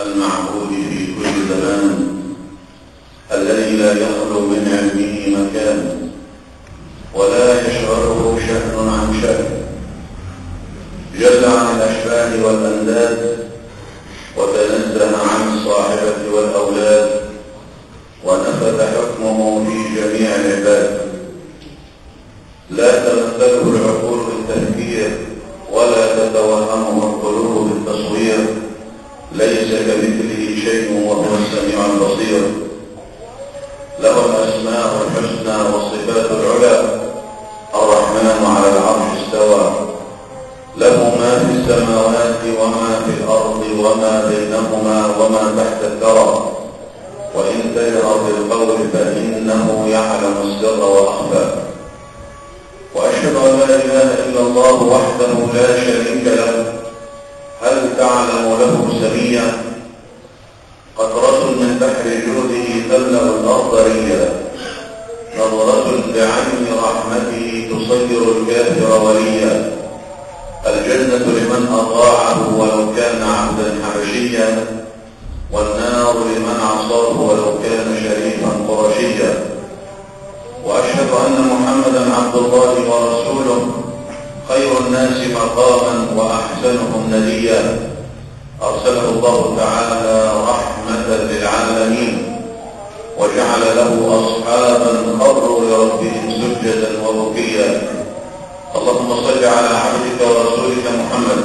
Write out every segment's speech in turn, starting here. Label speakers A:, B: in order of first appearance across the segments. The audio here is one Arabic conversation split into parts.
A: المعبود في كل زمان الذي لا يخلو من علمه مكان ولا يشغله شأن عن شأن. جل عن الأشباه والأنداد وتنزه عن الصاحبة والأولاد ونفذ حكمه في جميع العباد. لا تمثله العقول بالتفكير ولا تتوهمه القلوب بالتصوير. ليس كمثله شيء وهو السميع البصير. له الأسماء الحسنى والصفات العلى. الرحمن على العرش استوى. له ما في السماوات وما في الأرض وما بينهما وما تحت الثرى. وإن تجهر بالقول فإنه يعلم السر وأخفى. وأشهد أن لا إله إلا الله وحده لا شريك له. هل تعلم له سميا قطرة من بحر جوده تملأ الأرض ريا نظرة بعين رحمته تصير الكافر وليا. الجنة لمن أطاعه ولو كان عبدا حبشيا. والنار لمن عصاه ولو كان شريفا قرشيا. وأشهد أن محمدا عبد الله ورسوله. خير الناس مقاما نديا أرسله الله تعالى رحمة للعالمين وجعل له أصحابا خروا لربهم سجدا وبكيا اللهم صل على عبدك ورسولك محمد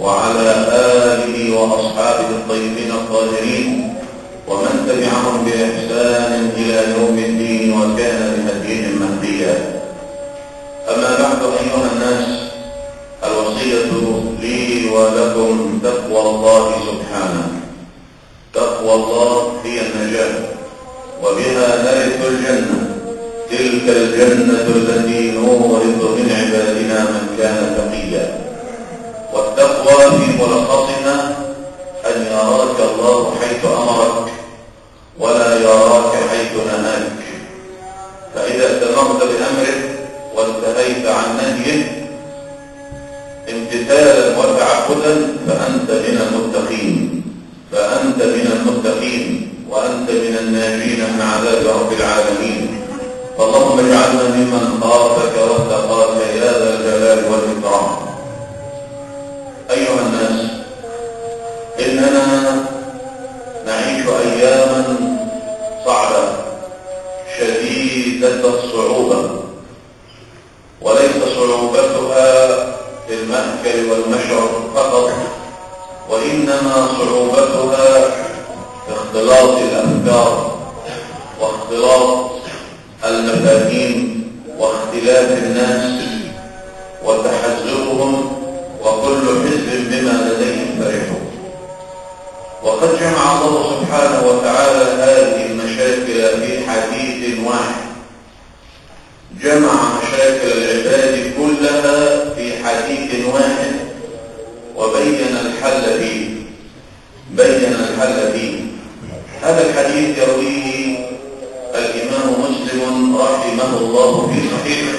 A: وعلى آله وأصحابه الطيبين الطاهرين ومن تبعهم بإحسان إلى يوم الدين وكان بهديهم مهديا. أما بعد أيها الناس ولكم تقوى الله سبحانه. تقوى الله هي النجاة وبها نرث الجنة. تلك الجنة التي نورث من عبادنا من كان تقيا والتقوى في ملخصها أن يراك الله حيث أمرك ولا يراك حيث نهاك. فإذا اتمرت بأمره وانتهيت عن نهيه امتثالا وتعبدا فأنت من المتقين. فأنت من المتقين وأنت من الناجين من عذاب رب العالمين. فاللهم اجعلنا ممن خافك واتقاك يا ذا الجلال والإكرام. أيها الناس إننا نعيش أياما صعبة شديدة الصعوبة وليس صعوبتها في المأكل والمشرب فقط وإنما صعوبتها في اختلاط الأفكار واختلاط المفاهيم واختلاف الناس وتحزبهم وكل حزب بما لديهم فرحون. وقد جمع الله سبحانه وتعالى هذه المشاكل في حديث واحد. جمع مشاكل العباد واحد. وبين الحل فيه بين الحل فيه هذا الحديث يرويه الإمام مسلم رحمه الله في صحيحه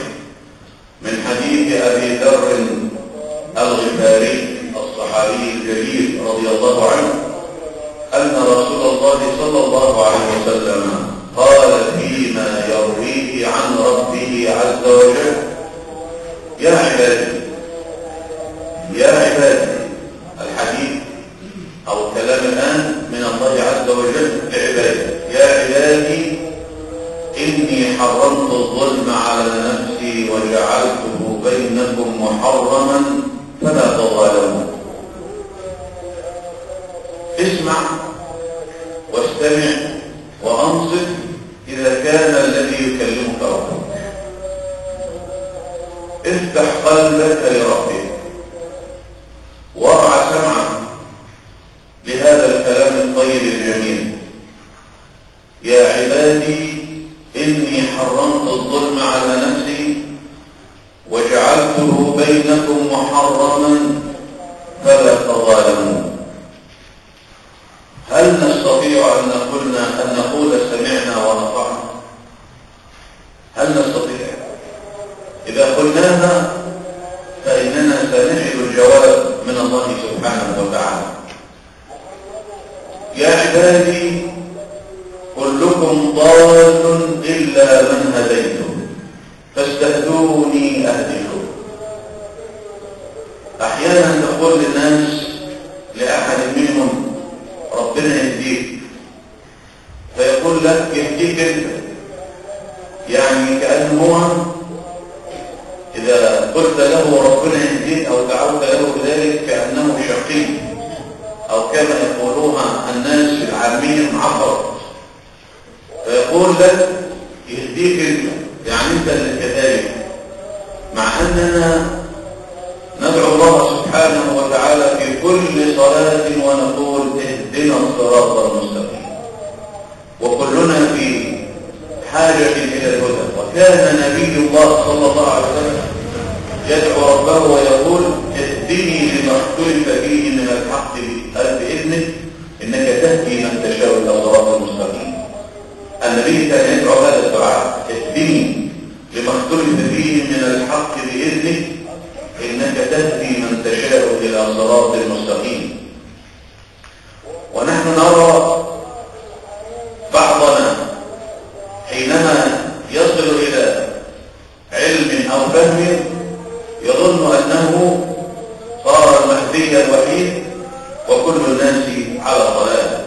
A: من حديث أبي ذر الغفاري الصحابي الجليل رضي الله عنه أن رسول الله صلى الله عليه وسلم قال فيما يرويه عن ربه عز وجل يا عبادي يا عبادي الحديث أو الكلام الآن من الله عز وجل لعبادي. يا عبادي إني حرمت الظلم على نفسي وجعلته بينكم محرما فلا تظالموا. اسمع واستمع وأنصت إذا كان الذي يكلمك ربك. افتح قلبك لربك. إذا قلت له ربنا يهديك أو دعوت له بذلك كأنه شقي. أو كما يقولوها الناس العامية معبر فيقول لك يهديك يعني اللي كذلك مع أننا ندعو الله سبحانه وتعالى في كل صلاة ونقول اهدنا الصراط المستقيم. وكلنا في حاجة إلى الهدى. وكان نبي الله صلى الله عليه وسلم يدعو ربه ويقول اهدني لما اختلف فيه من الحق بإذنك إنك تهدي من تشاء إلى صراط المستقيم النبي كان يدعو هذا الدعاء اهدني لما اختلف فيه من الحق بإذنك إنك تهدي من تشاء إلى صراط المستقيم ونحن نرى وكل الناس على ضلال.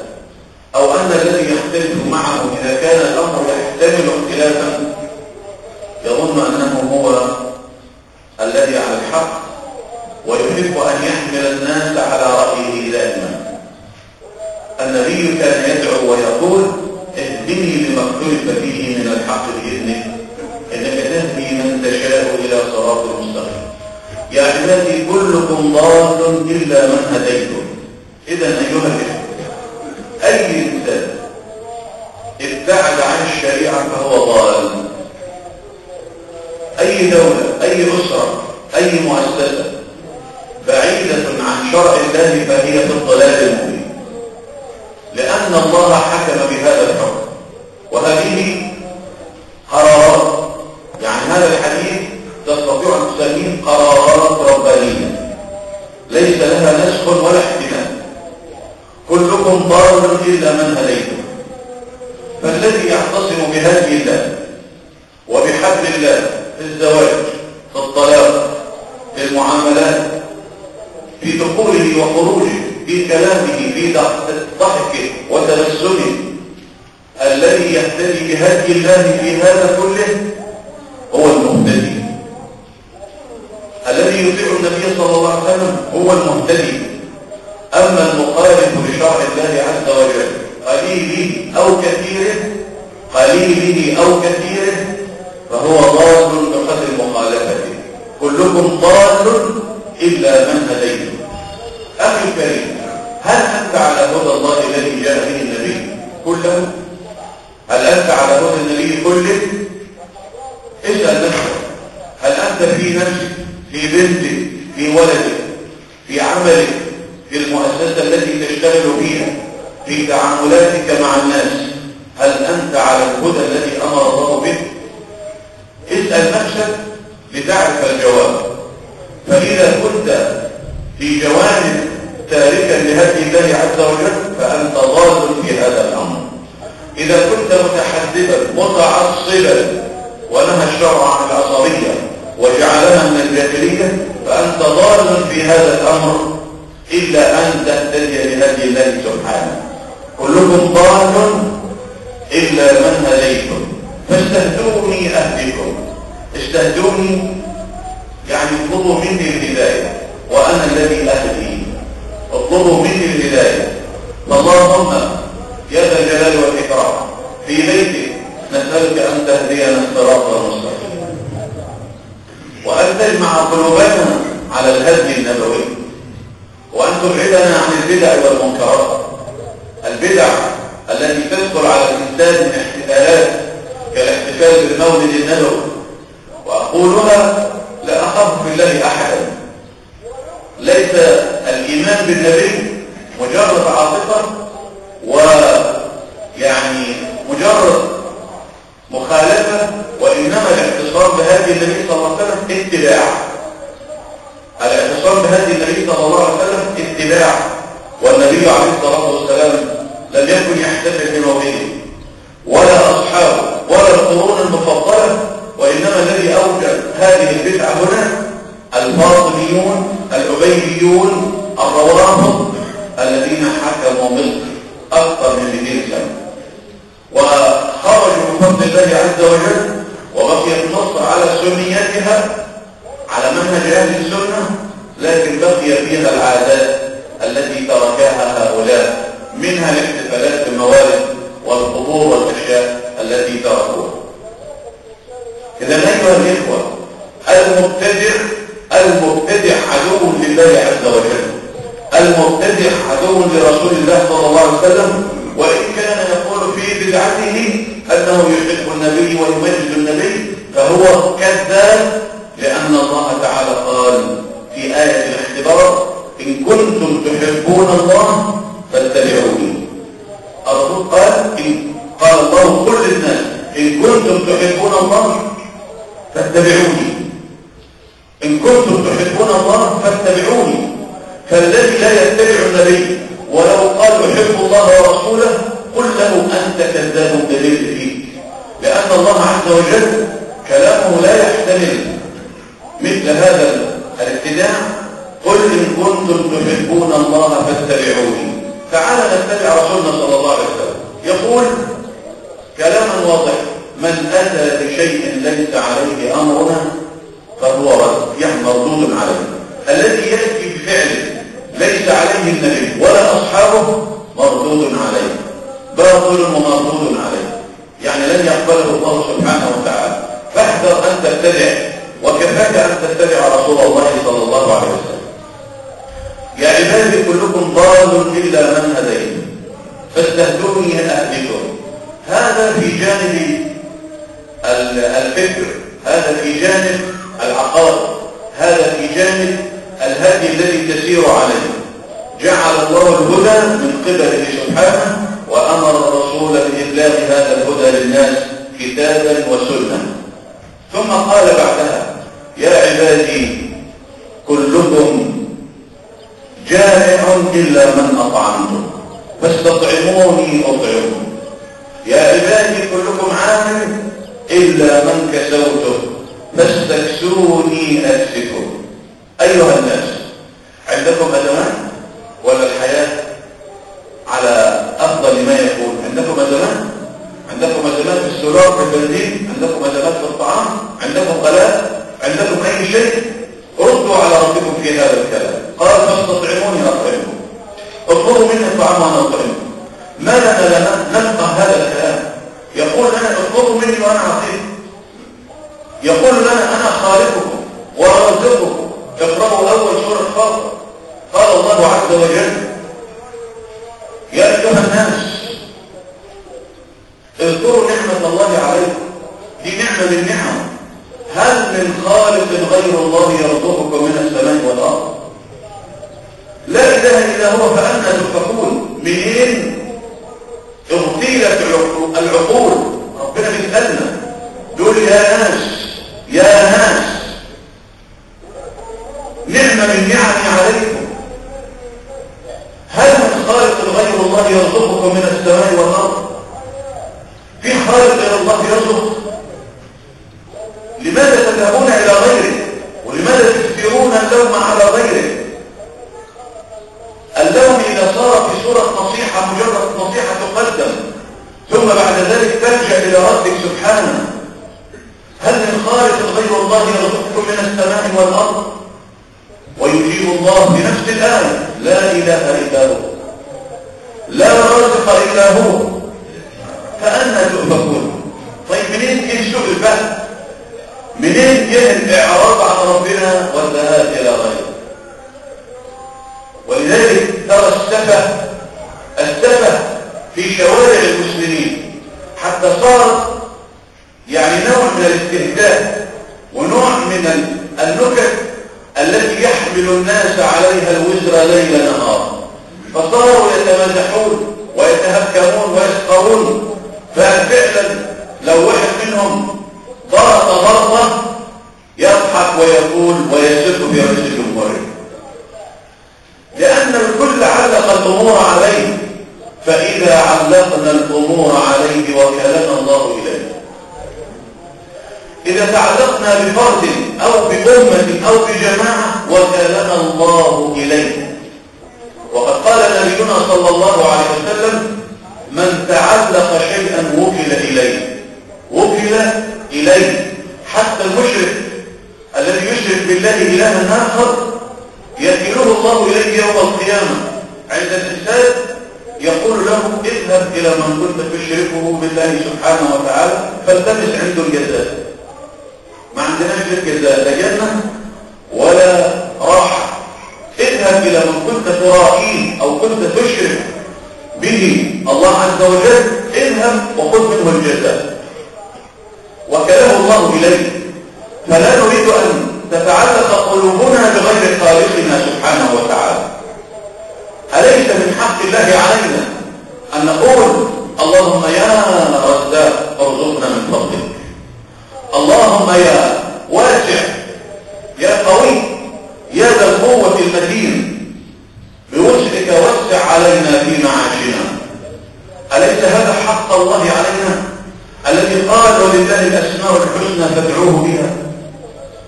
A: أو أن الذي يختلف معه إذا كان الأمر يحتمل اختلافا يظن أنه هو الذي على الحق ويحب أن يحمل الناس على رأيه دائما. النبي كان يدعو ويقول اهدني لما اختلف فيه من الحق بإذنك إنك تهدي من تشاء إلى صراط المستقيم يا عبادي كلكم ضال إلا من هديتم. إذا أيها الإخوة أي إنسان ابتعد عن الشريعة فهو ضال. أي دولة أي أسرة أي مؤسسة بعيدة عن شرع الله فهي في الضلال المبين. لأن الله حكم بهذا الحكم وهذه قرارات يعني هذا الحديث تستطيع أن تسميه قرارات ربانية. ليس لها نسخ ولا احتمال. كلكم ضال إلا من هديتم. فالذي يعتصم بهدي الله وبحبل الله في الزواج في الطلاق في المعاملات في دخوله وخروجه في كلامه في ضحكه وتبسمه الذي يهتدي بهدي الله في هذا كله هو المهتدي. الذي يطيع النبي صلى الله عليه وسلم هو المهتدي. أما المخالف الله عز وجل. قليله أو كثيره قليله أو كثيره فهو ضال بقدر مخالفته. كلكم ضال إلا من هديته. أخي الكريم هل أنت على هدى الله الذي جاء به النبي كله؟ هل أنت على هدى النبي كله؟ اسأل نفسك. هل أنت في نفسك في بنتك في ولدك في عملك في المؤسسة التي تشتغل فيها في تعاملاتك مع الناس. هل أنت على الهدى الذي أمر الله به؟ اسأل نفسك لتعرف الجواب. فإذا كنت في جوانب تاركا لهدي الله عز وجل فأنت ضال في هذا الأمر. إذا كنت متحدثا متعصبا ونهى الشرع عن العصبية وجعلها من الجاهلية فأنت ضال في هذا الأمر. إلا أن تهتدي بهدي الله سبحانه. كلكم ضال إلا من هديتم. فاستهدوني أهدكم استهدوني يعني اطلبوا مني الهداية وأنا الذي أهدي. اطلبوا مني الهداية. فاللهم يا ذا الجلال والإكرام في بيتك نسألك أن تهدينا الصراط المستقيم. وأن تجمع قلوبنا على الهدي النبوي. وأن تبعدنا عن البدع والمنكرات. البدع التي تدخل على الإنسان من احتفالات كالاحتفال بالمولد النبوي وأقولها لا أخاف في الله أحدا. ليس الإيمان بالنبي مجرد عاطفة ويعني مجرد مخالفة وإنما الاعتصام بهذه النبي صلى الله عليه وسلم اتباع. الاعتصام بهدي النبي صلى الله عليه وسلم اتباع والنبي عليه الصلاة والسلام لم يكن يحتفل بموئده ولا أصحابه ولا القرون المفضلة وإنما الذي أوجد هذه البدعة هنا الفاطميون العبيديون الروافض الذين حكموا مصر أكثر من 200 سنة. وخرجوا بفضل الله عز وجل وبقيت مصر على سنيتها على منهج أهل السنة لكن بقي فيها العادات التي تركها هؤلاء منها الاحتفالات بالموارد والقبور والأشياء التي تركوها. إذا أيها الإخوة المبتدع المبتدع عدو لله عز وجل. المبتدع عدو لرسول الله صلى الله عليه وسلم وإن كان يقول في بدعته أنه يحب النبي ويمجد النبي فهو كذاب لأن الله تعالى قال في آية الاختبار إن كنتم تحبون الله فاتبعوني. الرسول قال إن قال الله كل الناس إن كنتم تحبون الله فاتبعوني. إن كنتم تحبون الله فاتبعوني. فالذي لا يتبع النبي ولو قال يحب الله ورسوله قل له أنت كذاب دليل فيه لأن الله عز وجل كلامه لا يحتمل مثل هذا الابتداع قل إن كنتم تحبون الله فاتبعوني. تعالى نتبع رسولنا صلى الله عليه وسلم. يقول كلاما واضح من أتى بشيء ليس عليه أمرنا فهو رد يعني مردود عليه. الذي يأتي بفعله ليس عليه النبي ولا أصحابه مردود عليه. باطل ومردود عليه. يعني لن يقبله الله سبحانه وتعالى. فاحذر أن تتبع وكفاك أن تتبع رسول الله صلى الله عليه وسلم. يا عبادي كلكم ضال إلا من هديت. فاستهدوني أهدكم هذا في جانب الفكر. هذا في جانب العقائد هذا في جانب الهدي الذي تسير عليه. جعل الله الهدى من قبله سبحانه وأمر الرسول بإبلاغ هذا الهدى للناس كتابا وسنة. ثم قال بعدها يا عبادي كلكم جائع إلا من أطعمتم فاستطعموني أطعمكم. يا عبادي كلكم عامل إلا من كسوته فاستكسوني أكسكم أيها الناس عندكم أدوات ولا الحياة على أفضل ما يكون؟ عندكم أدوات عندكم أدوات في السولار في البنزين عندكم أدوات في الطعام؟ عندكم غلاء؟ عندكم أي شيء؟ ردوا على ربكم في هذا الكلام. قال فاستطعموني أطعمكم. اطلبوا مني الطعام وأنا أطعمكم. ما لنا؟ نفقه هذا الكلام. يقول لنا اطلبوا مني وأنا أعطيكم يقول لنا أنا خالقكم ورازقكم. اقرأوا أول سورة فاطر قال الله عز وجل يا أيها الناس اذكروا نعمة الله عليكم. دي نعمة من نعم. هل من خالق غير الله يرزقكم من السماء والأرض؟ لا إله إلا هو فأنا تفكون. منين اغتيلت العقول. ربنا بيسألنا. دول يا ناس يا ناس نعمة من نعمي عليكم. هل من خالق غير الله يرزقكم من السماء والأرض؟ في خالق غير الله يرزق لماذا تذهبون إلى غيره؟ ولماذا تكثرون اللوم على غيره؟ اللوم إذا صار في صورة نصيحة مجرد نصيحة تقدم ثم بعد ذلك ترجع إلى ربك سبحانه. هل من خالق غير الله يرزقكم من السماء والأرض؟ ويجيب الله بنفس الآية لا إله إلا هو. لا رازق إلا هو. فأنا تؤفكون. طيب منين جه سوء الفهم منين جه الإعراض عن ربنا والذهاب إلى غيره؟ ولذلك ترى السفة السفة في شوارع المسلمين حتى صار يعني نوع من الاستهداء ونوع من النكت التي يحمل الناس عليها الوزر ليل نهار. فصاروا يتمازحون ويتهكمون ويسقرون ففعلا لو واحد منهم ضغط ضغطه يضحك ويقول في رئيس الجمهوريه لأن الكل علق الأمور عليه فإذا علقنا الأمور عليه وكلنا الله إليه. إذا تعلقنا بفرد أو بأمة أو بجماعة وكلنا الله إليه. نبينا صلى الله عليه وسلم من تعلق شيئا وكل إليه. وكل إليه. حتى المشرك الذي يشرك بالله إلها آخر يكله الله إليه يوم القيامة. عند الإنسان يقول له اذهب إلى من كنت تشركه بالله سبحانه وتعالى فالتمس عنده الجزاء. ما عندناش الجزاء لا جنة ولا راحة. اذهب إلى من كنت تراهيه أو كنت تشرك به الله عز وجل اذهب وخذ منه الجزاء. وكله الله إليه فلا نريد أن تتعلق قلوبنا بغير خالقنا سبحانه وتعالى. أليس من حق الله علينا أن نقول اللهم يا رزاق ارزقنا من فضلك. اللهم يا واسع يا قوي يا ذا القوة المتين بوسعك وسع علينا في معاشنا أليس هذا حق الله علينا الذي قال ولله الأسماء الحسنى فادعوه بها.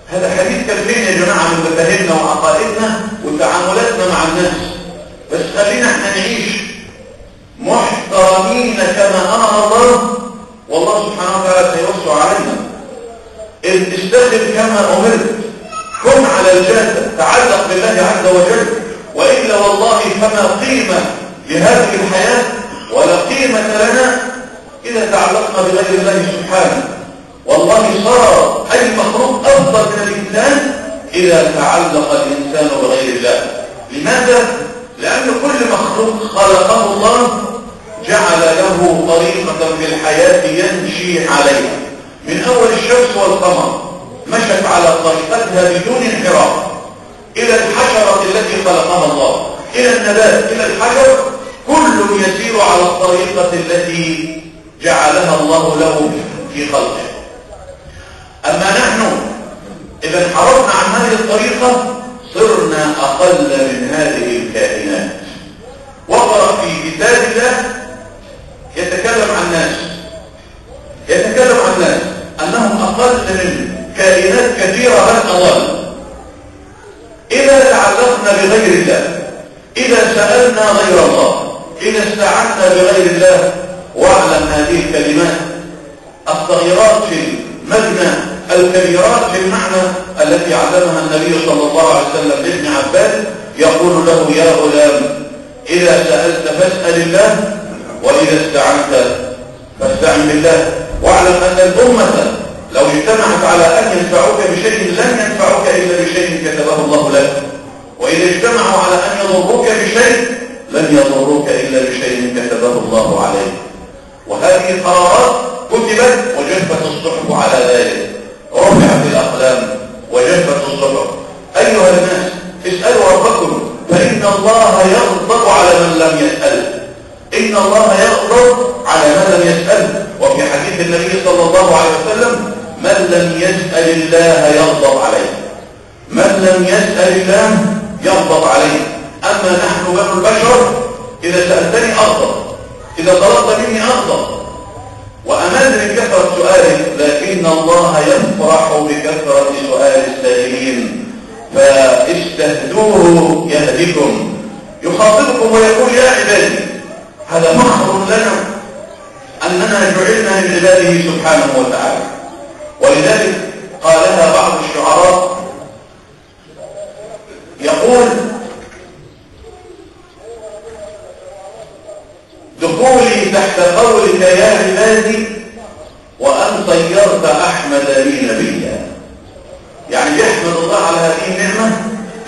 A: هذا حديث كان فين يا جماعة من مفاهيمنا وعقائدنا وتعاملاتنا مع الناس. بس خلينا إحنا نعيش محترمين كما أمر الله والله سبحانه وتعالى سيوسع علينا. استخدم كما أمرت. كن على الجادة تعلق بالله عز وجل. وإلا والله فما قيمة لهذه الحياة ولا قيمة لنا إذا تعلقنا بغير الله سبحانه. والله صار أي مخلوق أفضل من الإنسان إذا تعلق الإنسان بغير الله. لماذا؟ لأن كل مخلوق خلقه الله جعل له طريقة في الحياة يمشي عليها من أول الشمس والقمر مشت على طريقتها بدون انحراف. إلى الحشرة التي خلقها الله. إلى النبات إلى الحجر كل يسير على الطريقة التي جعلها الله له في خلقه. أما نحن إذا انحرفنا عن هذه الطريقة صرنا أقل من هذه الكائنات. وقرأ في كتاب الله يتكلم عن ناس يتكلم عن ناس أنهم أقل من كائنات كثيرة بل أضل إذا تعلقنا بغير الله إذا سألنا غير الله إذا استعنا بغير الله واعلم هذه الكلمات. الصغيرات في المبنى الكبيرات في المعنى التي علمها النبي صلى الله عليه وسلم لابن عباس يقول له يا غلام إذا سألت فاسأل الله وإذا استعنت فاستعن بالله. واعلم أن الأمة لو اجتمعت على أن ينفعوك بشيء لن ينفعوك إلا بشيء كتبه الله لك. وإذا اجتمعوا على أن يضروك بشيء لن يضروك إلا بشيء كتبه الله عليك. وهذه القرارات كتبت وجفت الصحف على ذلك. رفعت الأقلام وجفت الصحف. أيها الناس اسألوا ربكم فإن الله يغضب على من لم يسأل. إن الله يغضب على من لم يسأل. وفي حديث النبي صلى الله عليه وسلم من لم يسأل الله يغضب عليه. من لم يسأل الله يغضب عليه. أما نحن بنو البشر إذا سألتني أغضب. إذا طلبت مني أغضب وأمل كثرة سؤالك لكن الله يفرح بكثرة سؤال السائلين. فاستهدوه يهدكم يخاطبكم ويقول يا عبادي هذا فخر لنا أننا جعلنا من عباده سبحانه وتعالى. ولذلك قالها بعض الشعراء يقول دخولي تحت قولك يا عبادي وأن طيرت أحمد لي نبيا. يعني يحمد الله على هذه النعمة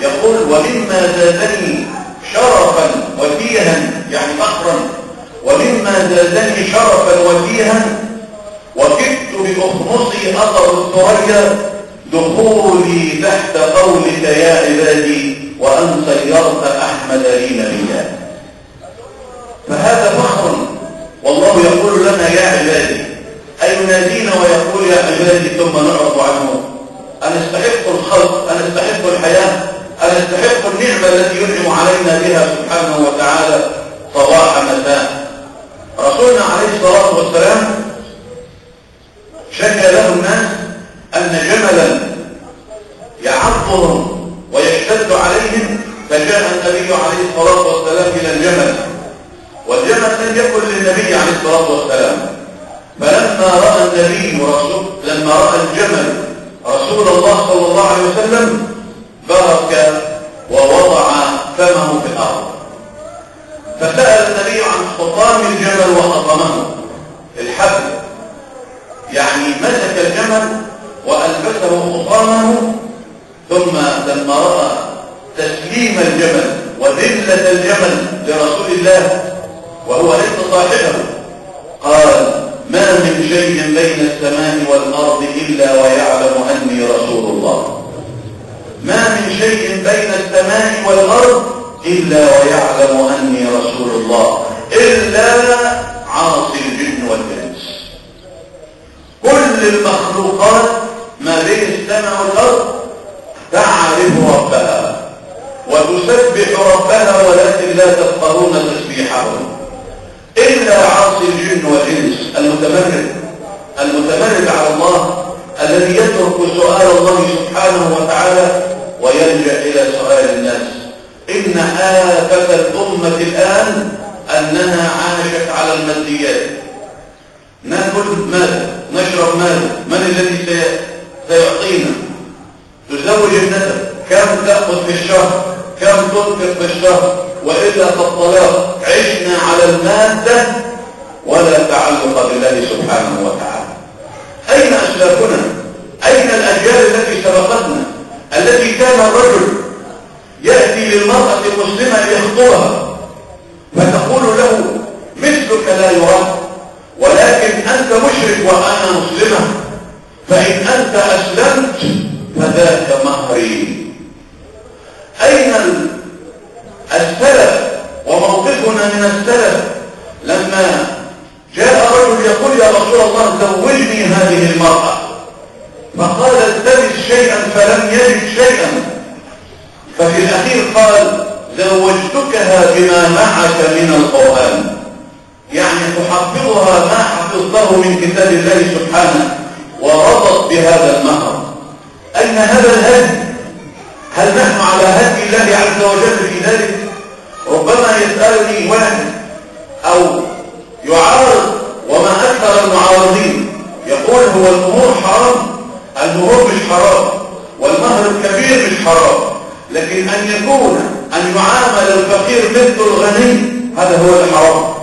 A: يقول ومما زادني شرفا وتيها يعني فخرا ومما زادني شرفا وتيها وكدت بأخمصي أثر الثريا. دخولي تحت قولك يا عبادي وأن صيرت أحمد لي نبيا. فهذا فخر. والله يقول لنا يا عبادي أي ينادينا ويقول يا عبادي ثم نعرض عنه. أن استحق الخلق أن استحق الحياة أن استحق النعمة التي ينعم علينا بها سبحانه وتعالى صباح مساء. رسولنا عليه الصلاة والسلام شكى له الناس أن جملا يعضهم ويشتد عليهم فجاء النبي عليه الصلاة والسلام إلى الجمل. والجمل لم يكن للنبي عليه الصلاة والسلام. فلما رأى النبي رسول لما رأى الجمل رسول الله صلى الله عليه وسلم برك ووضع فمه في الأرض. فسأل النبي عن خطام الجمل وخطمه الحبل. يعني مسك الجمل وألبسه خطامه ثم لما رأى تسليم الجمل وذلة الجمل لرسول الله وهو ليس صاحبه. قال ما من شيء بين السماء والأرض إلا ويعلم أني رسول الله. ما من شيء بين السماء والأرض إلا ويعلم أني رسول الله إلا عاصي الجن والإنس. كل المخلوقات ما بين السماء والأرض تعرف ربها وتسبح ربها ولكن لا تفقهون تسبيحهم. إلا عاصي الجن والإنس. المتمرد المتمرد على الله الذي يترك سؤال الله سبحانه وتعالى ويلجأ إلى سؤال الناس. إن آفة الأمة الآن أنها عاشت على الماديات. نأكل ماذا نشرب ماذا من الذي سيعطينا؟ تزوج النسب كم تأخذ في الشهر؟ كم تنفق في الشهر؟ وإلا فالطلاق عشنا على المادة ولا تعلق بالله سبحانه وتعالى. أين أسلافنا؟ أين الأجيال التي سبقتنا؟ التي كان الرجل يأتي للمرأة المسلمة ليخطبها فتقول له مثلك لا يرى ولكن أنت مشرك وأنا مسلمة فإن أنت أسلمت فذاك مهري أين السلف وموقفنا من السلف لما جاء رجل يقول يا رسول الله زوجني هذه المرأة. فقال التمس شيئا فلم يجد شيئا. ففي الأخير قال زوجتكها بما معك من القرآن. يعني تحفظها ما حفظته من كتاب الله سبحانه ورضت بهذا المهر. أين هذا الهدي هل نحن على هدي الله عز وجل في ذلك؟ ربما يسألني واحد أو يعارض وما أكثر المعارضين. يقول هو المهور حرام المهور مش حرام والمهر الكبير مش حرام. لكن أن يكون أن يعامل الفقير مثل الغني هذا هو الحرام.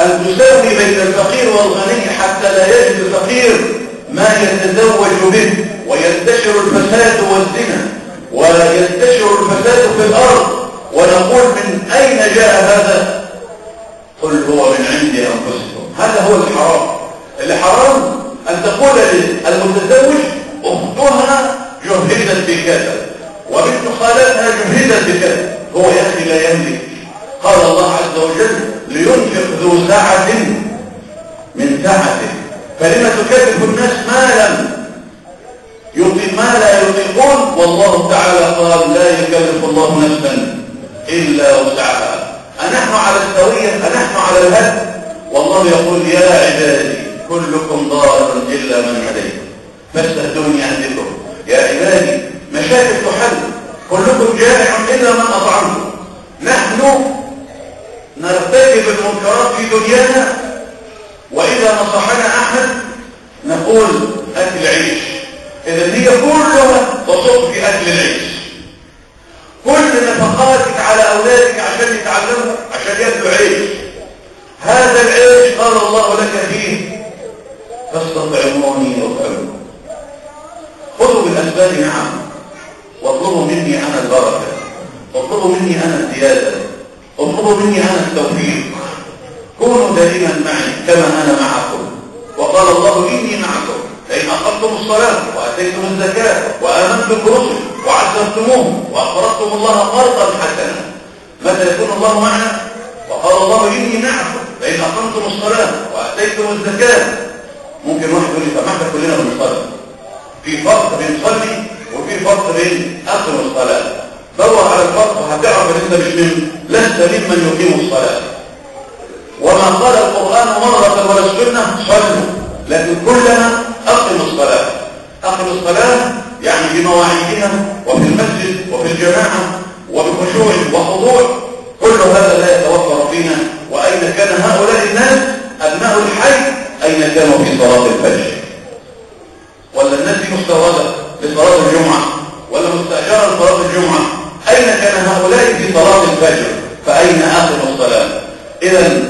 A: أن تساوي بين الفقير والغني حتى لا يجد الفقير ما يتزوج به وينتشر الفساد والزنا. وينتشر الفساد في الأرض ونقول من أين جاء هذا؟ قل هو من عند أنفسكم. هذا هو الحرام. الحرام أن تقول للمتزوج أختها جهزت بكذا وبنت خالتها جهزت بكذا. هو يا أخي لا يملك. قال الله عز وجل لينفق ذو سعة من سعته فلما تكلف الناس مالا؟ يطيق ما لا يطيقون والله تعالى قال لا يكلف الله نفسا إلا وسعها. أنحن على السوية أنحن على الهد. والله يقول يا عبادي كلكم ضار إلا من هديت. فاستهدوني أهدكم يا عبادي مشاكل تحل. كلكم جائع إلا من أطعمه نحن نرتكب المنكرات في دنيانا وإذا نصحنا أحد نقول أكل عيش. هي كلها تصب في أكل العيش. كل نفقاتك على أولادك عشان يتعلموا عشان يأكلوا عيش. هذا العيش قال الله لك فيه. فاستطعموني وأفعلوا. خذوا بالأسباب نعم. واطلبوا مني أنا البركة. واطلبوا مني أنا الزيادة. اطلبوا مني أنا التوفيق. كونوا دائما معي كما أنا معكم. وقال الله إني معكم. فإن أقمتم الصلاة وأتيتم الزكاة وآمنتم برسل وعزمتموهم وأقرضتم الله قرضا حسنا متى يكون الله معنا؟ وقال الله إني معكم. فإن أقمتم الصلاة وأتيتم الزكاة. ممكن واحد يقول لي طب إحنا كلنا بنصلي. في فرق بين صلي وفي فرق بين أقم الصلاة. دور على الفرق وهتعرف إن أنت مش من لست ممن يقيم الصلاة. وما قال القرآن مرة ولا السنة صلوا. لكن كلنا أقم الصلاة. أقم الصلاة يعني بمواعيدها وفي المسجد وفي الجماعة وبخشوع وخضوع. كل هذا لا يتوفر ربنا وأين كان هؤلاء الناس؟ أبناء الحي. أين كانوا في صلاة الفجر؟ ولا الناس مستوردة لصلاة الجمعة ولا مستأجرة لصلاة الجمعة. أين كان هؤلاء في صلاة الفجر؟ فأين آخر الصلاة؟ إذا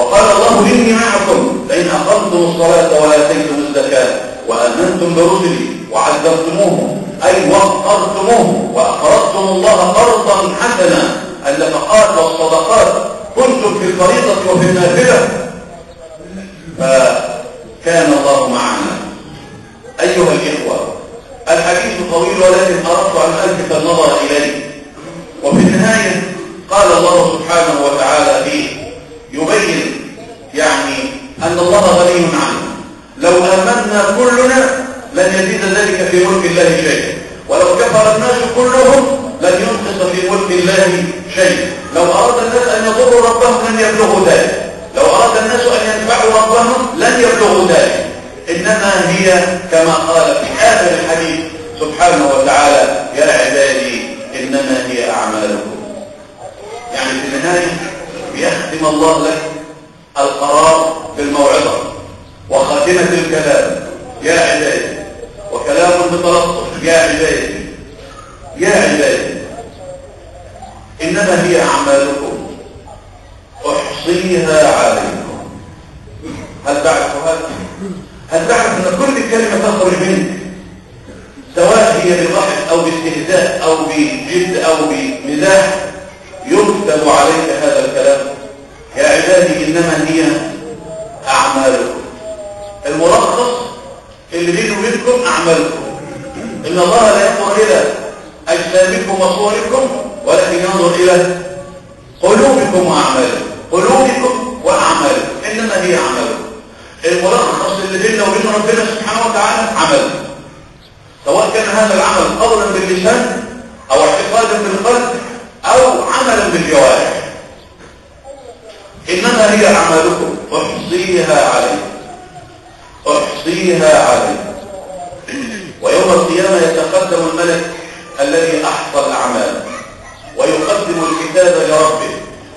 A: وقال الله إني معكم لئن أقمتم الصلاة وآتيتم الزكاة وآمنتم برسلي وعذبتموهم أي وقرتموهم وأقرضتم الله قرضا حسنا النفقات والصدقات كنتم في الفريضة وفي النافلة فكان الله معنا. أيها الإخوة الحديث طويل ولكن أردت أن ألفت النظر إليه. وفي النهاية قال الله سبحانه وتعالى فيه أن الله غني عنه. لو آمنا كلنا لن يزيد ذلك في ملك الله شيء. ولو كفر الناس كلهم لن ينقص في ملك الله شيء. لو أراد الناس أن يضروا ربهم لن يبلغوا ذلك. لو أراد الناس أن ينفعوا ربهم لن يبلغوا ذلك. إنما هي كما قال في آخر الحديث سبحانه وتعالى يا عبادي إنما هي أعمالكم. يعني في النهاية بيختم الله لك القرار بالموعظة. وخاتمة الكلام. يا عبادي. وكلام بتلطف يا عبادي. يا عبادي. إنما هي أعمالكم. أحصيها عليكم. هل تعرف هذا؟ هل تعرف أن كل كلمة تخرج منك؟ سواء هي بضحك أو باستهزاء أو بجد أو بمزاح يكتب عليك هذا الكلام. يا عبادي إنما هي أعمالكم. الملخص اللي بينه وبينكم أعمالكم. إن الله لا ينظر إلى أجسامكم وصوركم ولكن ينظر إلى قلوبكم وأعمالكم. قلوبكم وأعمالكم. إنما هي أعمالكم. الملخص اللي بيننا وبين ربنا سبحانه وتعالى عمل. سواء كان هذا العمل قولا باللسان أو اعتقادا بالقلب أو عملا بالجوارح. إنما هي أعمالكم. أحصيها عليكم. أحصيها عليكم. ويوم القيامة يتقدم الملك الذي أحصى الأعمال. ويقدم الكتاب لربه.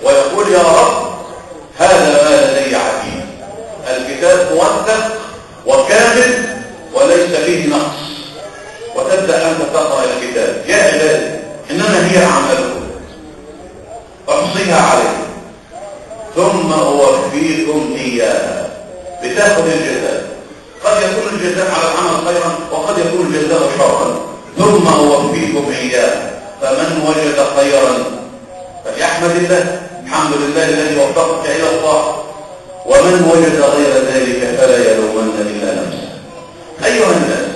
A: ويقول يا رب هذا ما لدي عتيد. الكتاب موثق وكامل وليس فيه نقص. وتبدأ أنت تقرأ الكتاب. يا عبادي إنما هي أعمالكم. أحصيها عليكم. ثم أوفيكم إياها. بتأخذ الجزاء. قد يكون الجزاء على العمل خيرا وقد يكون الجزاء شرا. ثم أوفيكم إياها. فمن وجد خيرا فليحمد الله. الحمد لله الذي وفقك إلى الطاعة ومن وجد غير ذلك فلا يلومن إلا نفسه. أيها الناس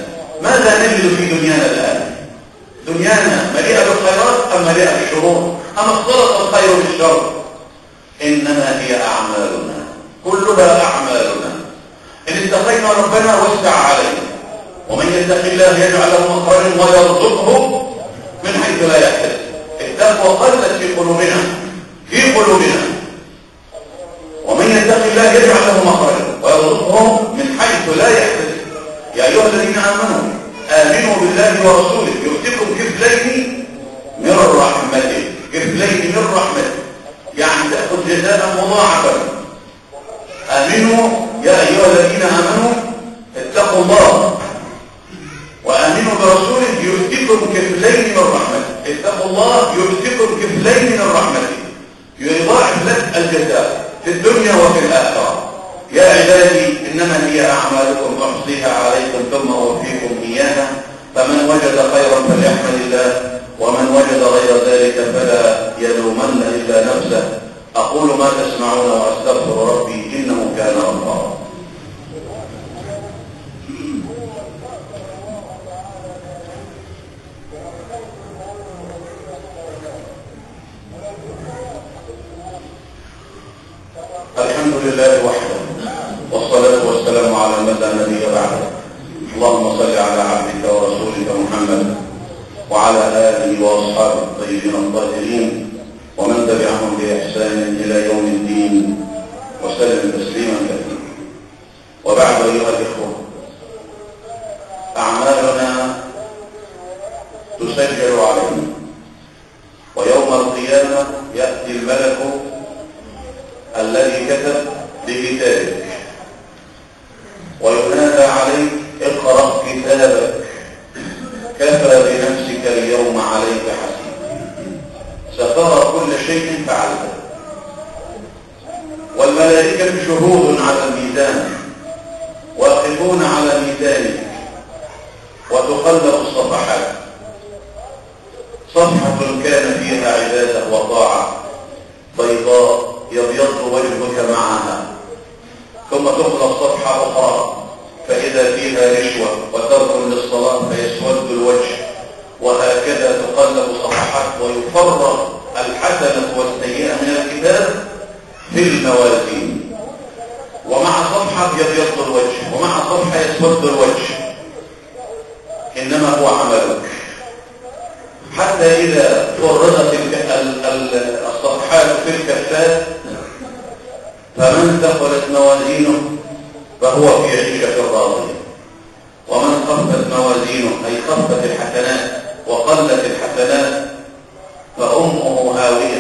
A: ماذا نجد في دنيانا الآن؟ دنيانا مليئة بالخيرات أم مليئة بالشرور؟ أم اختلط الخير بالشر؟ إنما هي أعمالنا. كلها أعمالنا. إن اتقينا ربنا وسع علينا ومن يتق الله يجعل له مخرجا ويرزقه من حيث لا يحتسب. التقوى قلت في قلوبنا. في قلوبنا. ومن يتق الله يجعل له مخرجا ويرزقه من حيث لا يحتسب. يا أيها الذين آمنوا آمنوا بالله ورسوله. يؤتكم كفلين من رحمته كفلين من رحمته يعني تأخذ جزاء مضاعفا. آمنوا يا أيها الذين آمنوا اتقوا الله وآمنوا برسوله يؤتكم كفلين من رحمته. اتقوا الله يؤتكم كفلين من رحمته. يضاعف لك الجزاء في الدنيا وفي الآخرة. يا عبادي إنما هي أعمالكم أحصيها عليكم ثم أوفيكم إياها. فمن وجد خيرا فليحمد الله. ومن وجد غير ذلك فلا يلومن إلا نفسه. أقول ما تسمعون وأستغفر ربي إنه كان غفارا. الحمد لله وحده والصلاة والسلام على لا نبي بعده. اللهم صل على محمد وعلى آله وأصحابه الطيبين الطاهرين ومن تبعهم بإحسان إلى يوم الدين وسلم تسليما كثيرا. وبعد أيها الإخوة أعمالنا تسجل علينا. ويوم القيامة يأتي الملك الملائكة بكتابك وينادى عليك Well,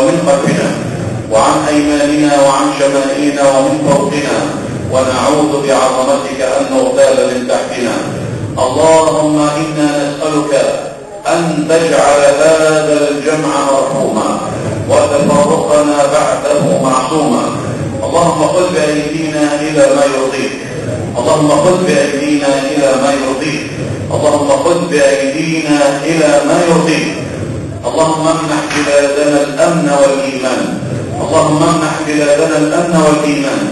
A: ومن خلفنا وعن أيماننا وعن شمائلنا ومن فوقنا ونعوذ بعظمتك أن نغتال من تحتنا. اللهم إنا نسألك أن تجعل هذا الجمع مرحوما وتفرقنا بعده معصوما. اللهم خذ بأيدينا إلى ما يرضيك. اللهم خذ بأيدينا إلى ما يرضيك. اللهم خذ بأيدينا إلى ما يرضيك. اللهم امنح بلادنا الأمن والإيمان. اللهم امنح بلادنا الأمن والإيمان.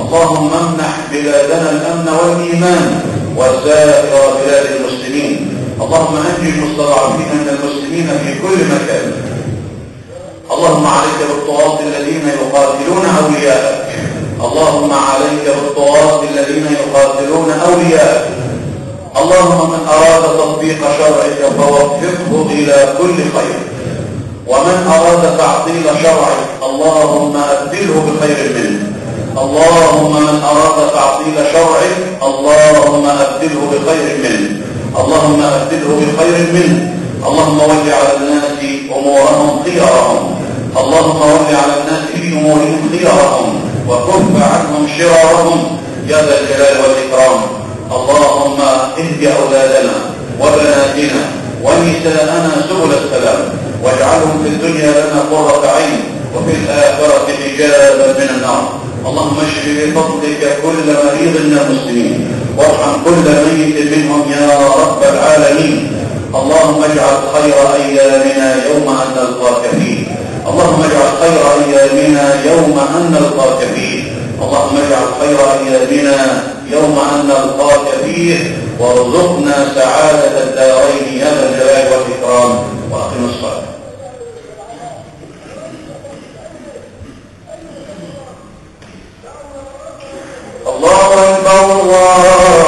A: اللهم امنح بلادنا الأمن والإيمان. وسائر بلاد المسلمين. اللهم أنجي المستضعفين من المسلمين في كل مكان. اللهم عليك بالطغاة الذين يقاتلون أولياءك. اللهم عليك بالطغاة الذين يقاتلون أولياءك. اللهم من أراد تطبيق شرعك فوفقه إلى كل خير. ومن أراد تعطيل شرعك اللهم أبدله بخير منه. اللهم من أراد تعطيل شرعك اللهم أبدله بخير منه. اللهم أبدله بخير منه. اللهم ول على الناس أمورهم خيارهم. اللهم ول على الناس في أمورهم خيارهم. وكف عنهم شرارهم. يا ذا الجلال والإكرام. اللهم اهد أولادنا وبناتنا ونساءنا سبل السلام. واجعلهم في الدنيا لنا قرة عين وفي الآخرة حجابا من النار. اللهم اشف بفضلك كل مريض من المسلمين. وارحم كل ميت منهم يا رب العالمين. اللهم اجعل خير أيامنا يوم أن نلقاك فيه اللهم اجعل خير أيامنا يوم أن نلقاك فيه اللهم اجعل خير أيامنا يوم أن نلقاك فيه وارزقنا سعادة الدارين يا ذا الجلال والإكرام. وأقم الصلاة. الله أكبر الله